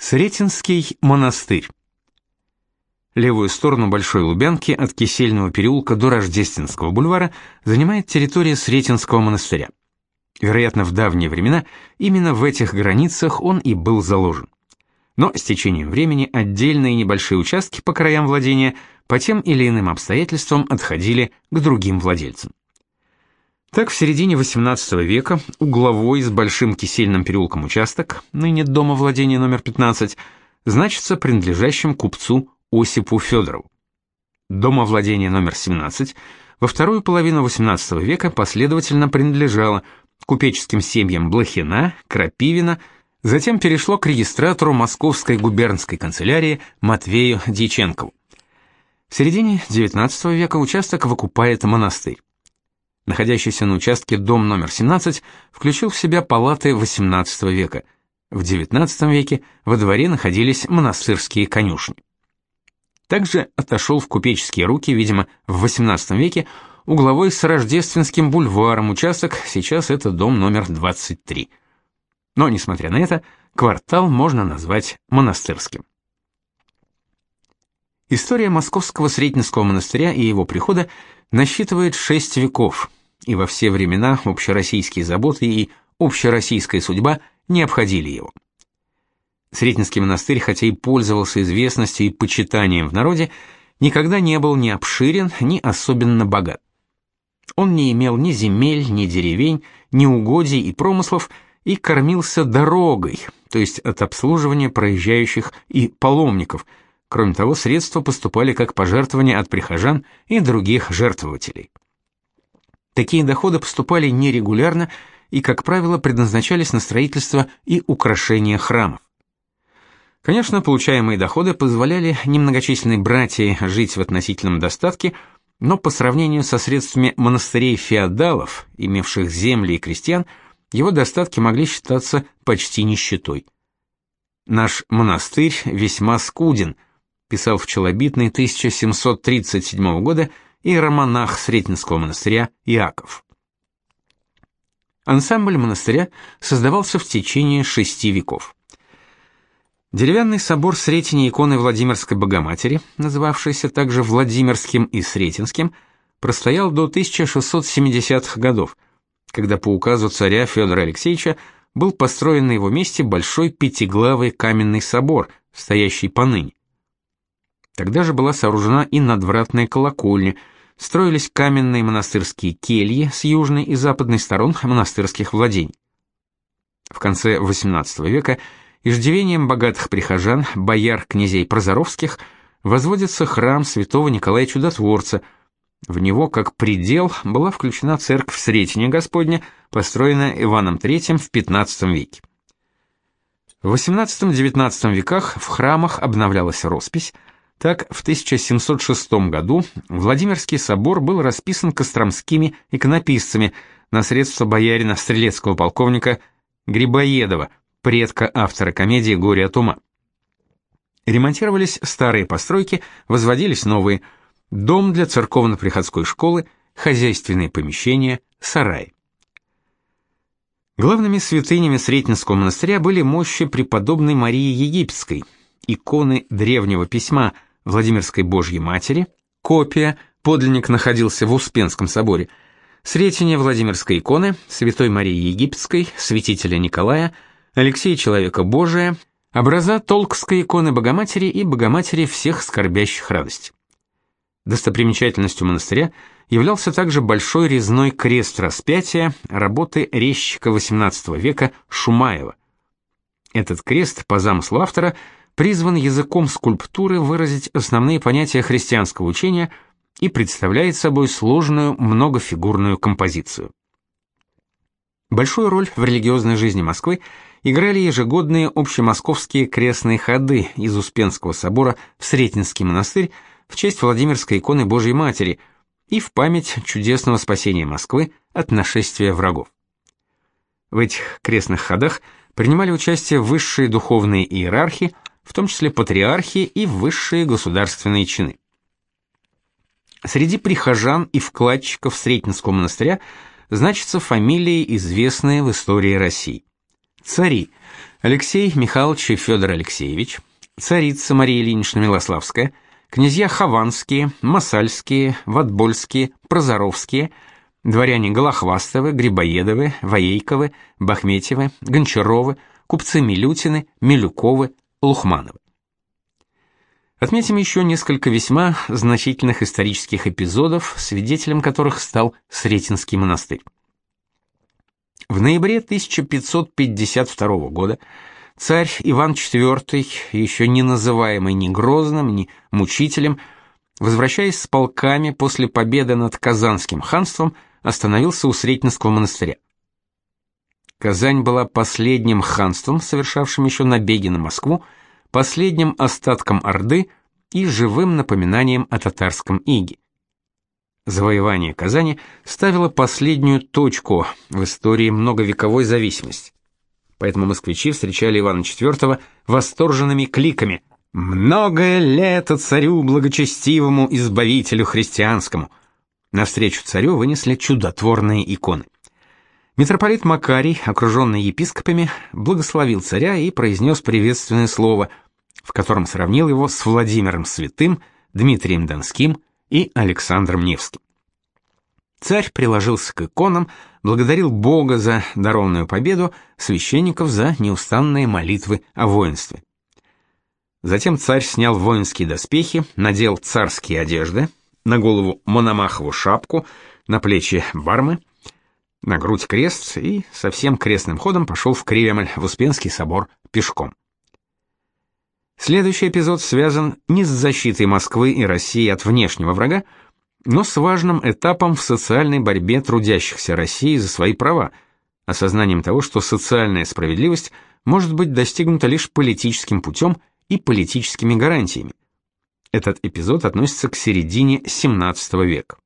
Сретенский монастырь. Левую сторону Большой Лубянки от Кисельного переулка до Рождественского бульвара занимает территория Сретенского монастыря. Вероятно, в давние времена именно в этих границах он и был заложен. Но с течением времени отдельные небольшие участки по краям владения по тем или иным обстоятельствам отходили к другим владельцам. Так, в середине XVIII века угловой с большим кисельным переулком участок, ныне дома владения номер 15, значится принадлежащим купцу Осипу Федорову. Дома владения номер 17 во вторую половину XVIII века последовательно принадлежало купеческим семьям Блохина, Крапивина, затем перешло к регистратору Московской губернской канцелярии Матвею Дьяченкову. В середине XIX века участок выкупает монастырь находящийся на участке дом номер 17, включил в себя палаты XVIII века. В XIX веке во дворе находились монастырские конюшни. Также отошел в купеческие руки, видимо, в XVIII веке, угловой с Рождественским бульваром участок, сейчас это дом номер 23. Но, несмотря на это, квартал можно назвать монастырским. История Московского Сретенского монастыря и его прихода насчитывает шесть веков – и во все времена общероссийские заботы и общероссийская судьба не обходили его. Сретенский монастырь, хотя и пользовался известностью и почитанием в народе, никогда не был ни обширен, ни особенно богат. Он не имел ни земель, ни деревень, ни угодий и промыслов и кормился дорогой, то есть от обслуживания проезжающих и паломников. Кроме того, средства поступали как пожертвования от прихожан и других жертвователей. Такие доходы поступали нерегулярно и, как правило, предназначались на строительство и украшение храмов. Конечно, получаемые доходы позволяли немногочисленной братье жить в относительном достатке, но по сравнению со средствами монастырей-феодалов, имевших земли и крестьян, его достатки могли считаться почти нищетой. «Наш монастырь весьма скуден», писал в Челобитной 1737 года иеромонах Сретенского монастыря Иаков. Ансамбль монастыря создавался в течение шести веков. Деревянный собор Сретения иконы Владимирской Богоматери, называвшийся также Владимирским и Сретенским, простоял до 1670-х годов, когда по указу царя Федора Алексеевича был построен на его месте большой пятиглавый каменный собор, стоящий поныне. Тогда же была сооружена и надвратная колокольня, строились каменные монастырские кельи с южной и западной сторон монастырских владений. В конце XVIII века иждивением богатых прихожан, бояр, князей Прозоровских, возводится храм святого Николая Чудотворца. В него, как предел, была включена церковь Сретения Господня, построенная Иваном III в XV веке. В XVIII-XIX веках в храмах обновлялась роспись, так, в 1706 году Владимирский собор был расписан костромскими иконописцами на средства боярина стрелецкого полковника Грибоедова, предка автора комедии «Горе от ума». Ремонтировались старые постройки, возводились новые. Дом для церковно-приходской школы, хозяйственные помещения, сарай. Главными святынями Сретенского монастыря были мощи преподобной Марии Египетской, иконы древнего письма – Владимирской Божьей Матери, копия, подлинник находился в Успенском соборе, Сретение Владимирской иконы, Святой Марии Египетской, святителя Николая, Алексея Человека Божия, образа Толкской иконы Богоматери и Богоматери всех скорбящих радость. Достопримечательностью монастыря являлся также большой резной крест распятия работы резчика XVIII века Шумаева. Этот крест, по замыслу автора, призван языком скульптуры выразить основные понятия христианского учения и представляет собой сложную многофигурную композицию. Большую роль в религиозной жизни Москвы играли ежегодные общемосковские крестные ходы из Успенского собора в Сретенский монастырь в честь Владимирской иконы Божьей Матери и в память чудесного спасения Москвы от нашествия врагов. В этих крестных ходах принимали участие высшие духовные иерархи, в том числе патриархи и высшие государственные чины. Среди прихожан и вкладчиков Сретенского монастыря значатся фамилии, известные в истории России. Цари Алексей Михайлович и Федор Алексеевич, царица Мария Ильинична Милославская, князья Хованские, Масальские, Ватбольские, Прозоровские, дворяне Голохвастовы, Грибоедовы, Воейковы, Бахметьевы, Гончаровы, купцы Милютины, Милюковы, Лухмановы. Отметим еще несколько весьма значительных исторических эпизодов, свидетелем которых стал Сретенский монастырь. В ноябре 1552 года царь Иван IV, еще не называемый ни Грозным, ни Мучителем, возвращаясь с полками после победы над Казанским ханством, остановился у Сретенского монастыря. Казань была последним ханством, совершавшим еще набеги на Москву, последним остатком Орды и живым напоминанием о татарском иге. Завоевание Казани ставило последнюю точку в истории многовековой зависимости. Поэтому москвичи встречали Ивана IV восторженными кликами «Многое лето царю благочестивому избавителю христианскому!» Навстречу царю вынесли чудотворные иконы. Митрополит Макарий, окруженный епископами, благословил царя и произнес приветственное слово, в котором сравнил его с Владимиром Святым, Дмитрием Донским и Александром Невским. Царь приложился к иконам, благодарил Бога за дарованную победу, священников за неустанные молитвы о воинстве. Затем царь снял воинские доспехи, надел царские одежды, на голову мономахову шапку, на плечи бармы, на грудь крест и со всем крестным ходом пошел в Кремль, в Успенский собор, пешком. Следующий эпизод связан не с защитой Москвы и России от внешнего врага, но с важным этапом в социальной борьбе трудящихся России за свои права, осознанием того, что социальная справедливость может быть достигнута лишь политическим путем и политическими гарантиями. Этот эпизод относится к середине XVII века.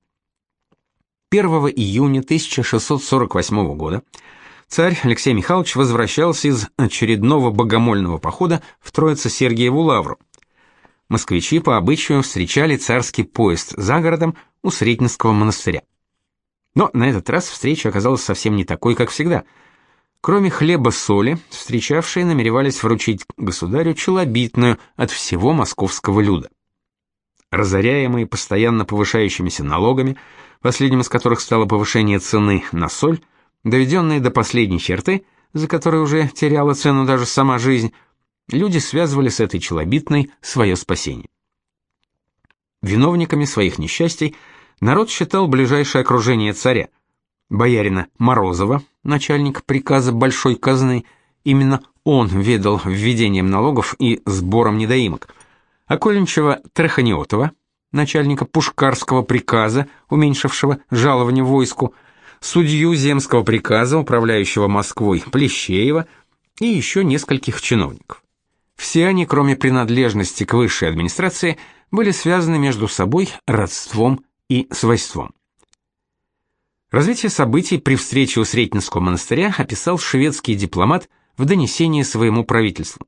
1 июня 1648 года царь Алексей Михайлович возвращался из очередного богомольного похода в Троице-Сергиеву лавру. Москвичи по обычаю встречали царский поезд за городом у Сретенского монастыря. Но на этот раз встреча оказалась совсем не такой, как всегда. Кроме хлеба-соли, встречавшие намеревались вручить государю челобитную от всего московского люда. Разоряемые постоянно повышающимися налогами, последним из которых стало повышение цены на соль, доведенные до последней черты, за которой уже теряла цену даже сама жизнь, люди связывали с этой челобитной свое спасение. Виновниками своих несчастий народ считал ближайшее окружение царя, боярина Морозова, начальник приказа большой казны, именно он ведал введением налогов и сбором недоимок, Окольничева Траханиотова, начальника Пушкарского приказа, уменьшившего жалование войску, судью земского приказа, управляющего Москвой Плещеева и еще нескольких чиновников. Все они, кроме принадлежности к высшей администрации, были связаны между собой родством и свойством. Развитие событий при встрече у Сретенского монастыря описал шведский дипломат в донесении своему правительству.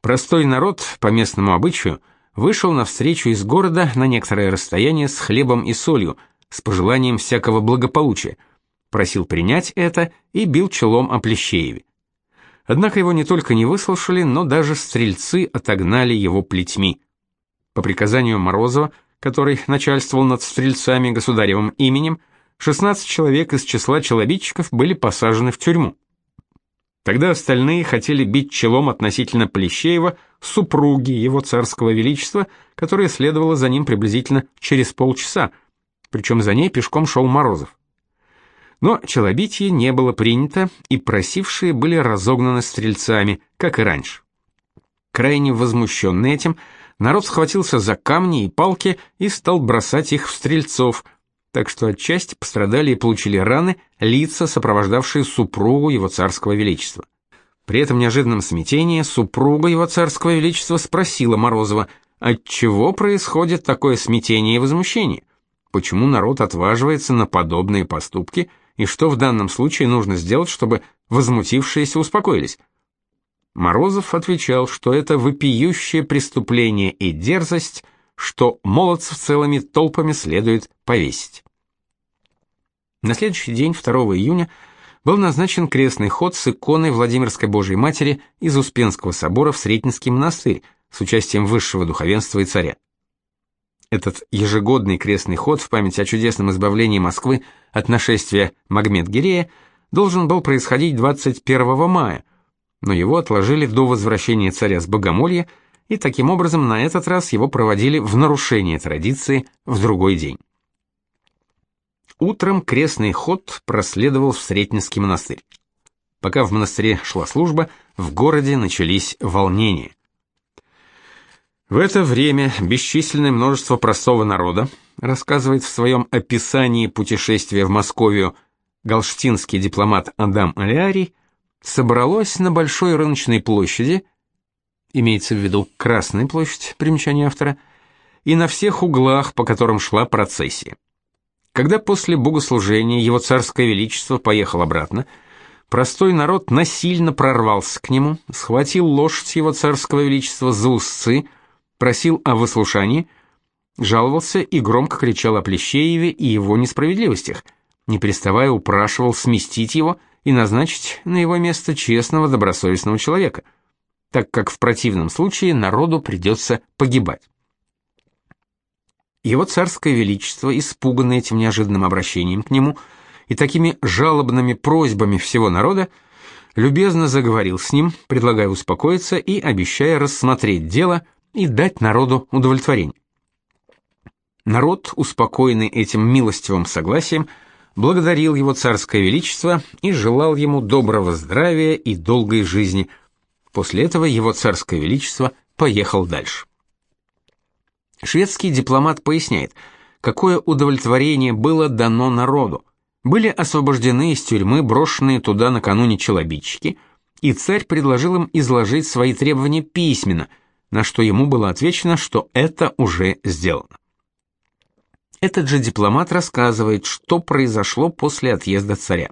Простой народ, по местному обычаю, вышел навстречу из города на некоторое расстояние с хлебом и солью, с пожеланием всякого благополучия, просил принять это и бил челом о Плещееве. Однако его не только не выслушали, но даже стрельцы отогнали его плетьми. По приказанию Морозова, который начальствовал над стрельцами государевым именем, 16 человек из числа челобитчиков были посажены в тюрьму. Тогда остальные хотели бить челом относительно Плещеева супруги его царского величества, которая следовала за ним приблизительно через полчаса, причем за ней пешком шел Морозов. Но челобитие не было принято, и просившие были разогнаны стрельцами, как и раньше. Крайне возмущенный этим, народ схватился за камни и палки и стал бросать их в стрельцов – так что отчасти пострадали и получили раны лица, сопровождавшие супругу его царского величества. При этом неожиданном смятении супруга его царского величества спросила Морозова, отчего происходит такое смятение и возмущение? Почему народ отваживается на подобные поступки и что в данном случае нужно сделать, чтобы возмутившиеся успокоились? Морозов отвечал, что это вопиющее преступление и дерзость – что молодцев целыми толпами следует повесить. На следующий день, 2 июня, был назначен крестный ход с иконой Владимирской Божией Матери из Успенского собора в Сретенский монастырь с участием высшего духовенства и царя. Этот ежегодный крестный ход в память о чудесном избавлении Москвы от нашествия Магмед-Гирея должен был происходить 21 мая, но его отложили до возвращения царя с Богомолья, и таким образом на этот раз его проводили в нарушение традиции в другой день. Утром крестный ход проследовал в Сретенский монастырь. Пока в монастыре шла служба, в городе начались волнения. В это время бесчисленное множество простого народа, рассказывает в своем описании путешествия в Московию галштинский дипломат Адам Алиарий, собралось на большой рыночной площади, имеется в виду Красная площадь, примечание автора, и на всех углах, по которым шла процессия. Когда после богослужения его царское величество поехал обратно, простой народ насильно прорвался к нему, схватил лошадь его царского величества за узцы, просил о выслушании, жаловался и громко кричал о Плещееве и его несправедливостях, не переставая упрашивал сместить его и назначить на его место честного добросовестного человека, так как в противном случае народу придется погибать. Его царское величество, испуганное этим неожиданным обращением к нему и такими жалобными просьбами всего народа, любезно заговорил с ним, предлагая успокоиться и обещая рассмотреть дело и дать народу удовлетворение. Народ, успокоенный этим милостивым согласием, благодарил его царское величество и желал ему доброго здравия и долгой жизни. После этого его царское величество поехал дальше. Шведский дипломат поясняет, какое удовлетворение было дано народу. Были освобождены из тюрьмы брошенные туда накануне челобитчики, и царь предложил им изложить свои требования письменно, на что ему было отвечено, что это уже сделано. Этот же дипломат рассказывает, что произошло после отъезда царя.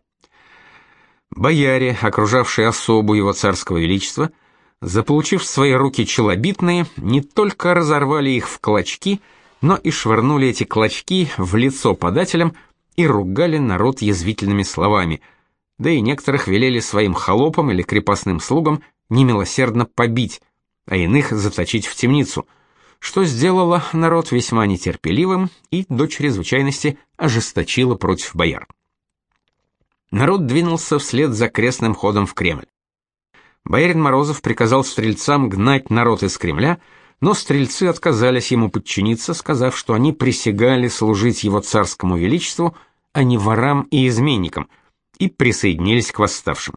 Бояре, окружавшие особу его царского величества, заполучив в свои руки челобитные, не только разорвали их в клочки, но и швырнули эти клочки в лицо подателям и ругали народ язвительными словами, да и некоторых велели своим холопам или крепостным слугам немилосердно побить, а иных заточить в темницу, что сделало народ весьма нетерпеливым и до чрезвычайности ожесточило против бояр. Народ двинулся вслед за крестным ходом в Кремль. Боярин Морозов приказал стрельцам гнать народ из Кремля, но стрельцы отказались ему подчиниться, сказав, что они присягали служить его царскому величеству, а не ворам и изменникам, и присоединились к восставшим.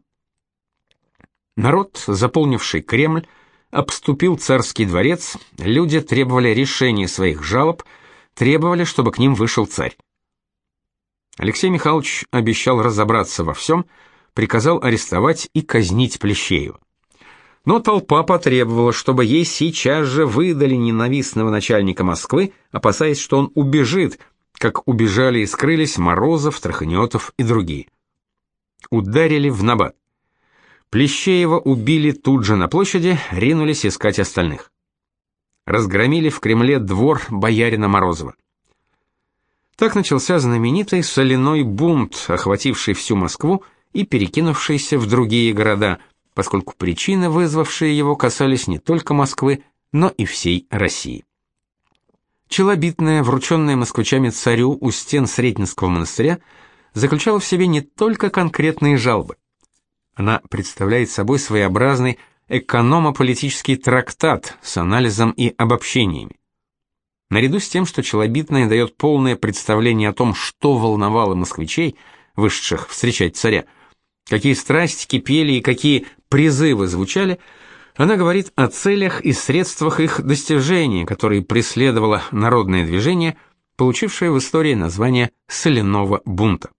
Народ, заполнивший Кремль, обступил царский дворец, люди требовали решения своих жалоб, требовали, чтобы к ним вышел царь. Алексей Михайлович обещал разобраться во всем, приказал арестовать и казнить Плещеева. Но толпа потребовала, чтобы ей сейчас же выдали ненавистного начальника Москвы, опасаясь, что он убежит, как убежали и скрылись Морозов, Траханетов и другие. Ударили в набат. Плещеева убили тут же на площади, ринулись искать остальных. Разгромили в Кремле двор боярина Морозова. Так начался знаменитый соляной бунт, охвативший всю Москву и перекинувшийся в другие города, поскольку причины, вызвавшие его, касались не только Москвы, но и всей России. Челобитная, врученная москвичами царю у стен Сретенского монастыря, заключала в себе не только конкретные жалобы. Она представляет собой своеобразный экономо-политический трактат с анализом и обобщениями. Наряду с тем, что Челобитная дает полное представление о том, что волновало москвичей, вышедших встречать царя, какие страсти кипели и какие призывы звучали, она говорит о целях и средствах их достижения, которые преследовало народное движение, получившее в истории название «соляного бунта».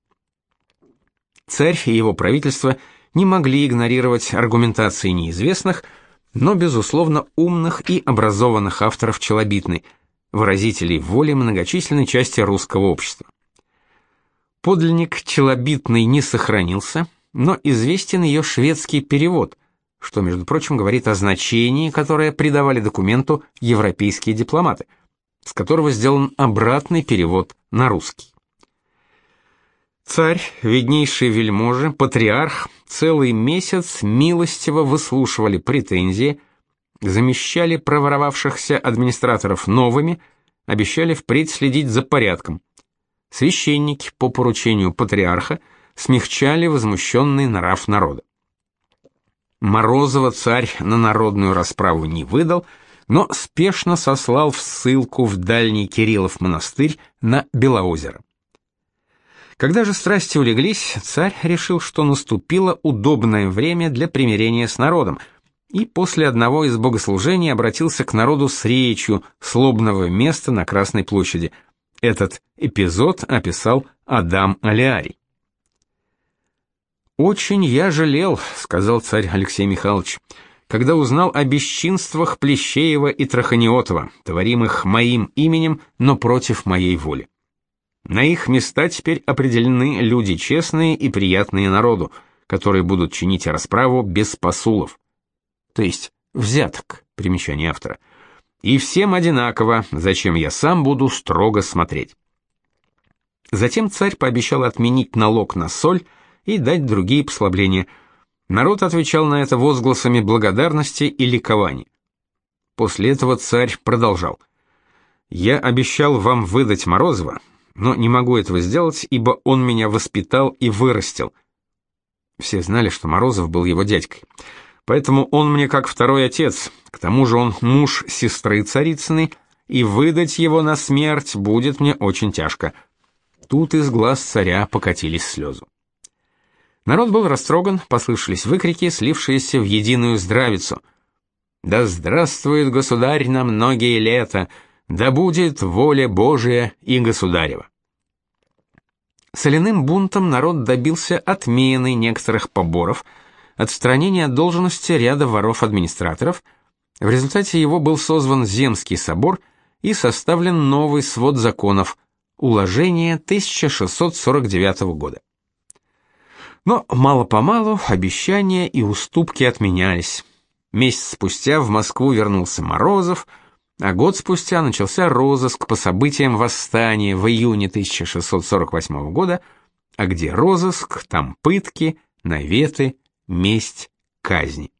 Царь и его правительство не могли игнорировать аргументации неизвестных, но, безусловно, умных и образованных авторов челобитной, выразителей воли многочисленной части русского общества. Подлинник челобитный не сохранился, но известен ее шведский перевод, что, между прочим, говорит о значении, которое придавали документу европейские дипломаты, с которого сделан обратный перевод на русский. Царь, виднейший вельможи, патриарх, целый месяц милостиво выслушивали претензии, замещали проворовавшихся администраторов новыми, обещали впредь следить за порядком. Священники по поручению патриарха смягчали возмущенный нрав народа. Морозова царь на народную расправу не выдал, но спешно сослал в ссылку в дальний Кириллов монастырь на Белоозеро. Когда же страсти улеглись, царь решил, что наступило удобное время для примирения с народом, и после одного из богослужений обратился к народу с речью слобного места на Красной площади. Этот эпизод описал Адам Алиарий. «Очень я жалел», — сказал царь Алексей Михайлович, когда узнал о бесчинствах Плещеева и Траханиотова, творимых моим именем, но против моей воли. На их места теперь определены люди честные и приятные народу, которые будут чинить расправу без посулов. То есть взяток, примечание автора. И всем одинаково, зачем я сам буду строго смотреть. Затем царь пообещал отменить налог на соль и дать другие послабления. Народ отвечал на это возгласами благодарности и ликования. После этого царь продолжал: "Я обещал вам выдать Морозова, но не могу этого сделать, ибо он меня воспитал и вырастил. Все знали, что Морозов был его дядькой. Поэтому он мне как второй отец. К тому же он муж сестры Царицыной, и выдать его на смерть будет мне очень тяжко. Тут из глаз царя покатились слезы. Народ был растроган, послышались выкрики, слившиеся в единую здравицу. «Да здравствует государь на многие лета!» Да будет воля Божия и государева. Соляным бунтом народ добился отмены некоторых поборов, отстранения от должности ряда воров-администраторов. В результате его был созван Земский собор и составлен новый свод законов Уложение 1649 года. Но мало-помалу обещания и уступки отменялись. Месяц спустя в Москву вернулся Морозов – а год спустя начался розыск по событиям восстания в июне 1648 года, а где розыск, там пытки, наветы, месть, казни.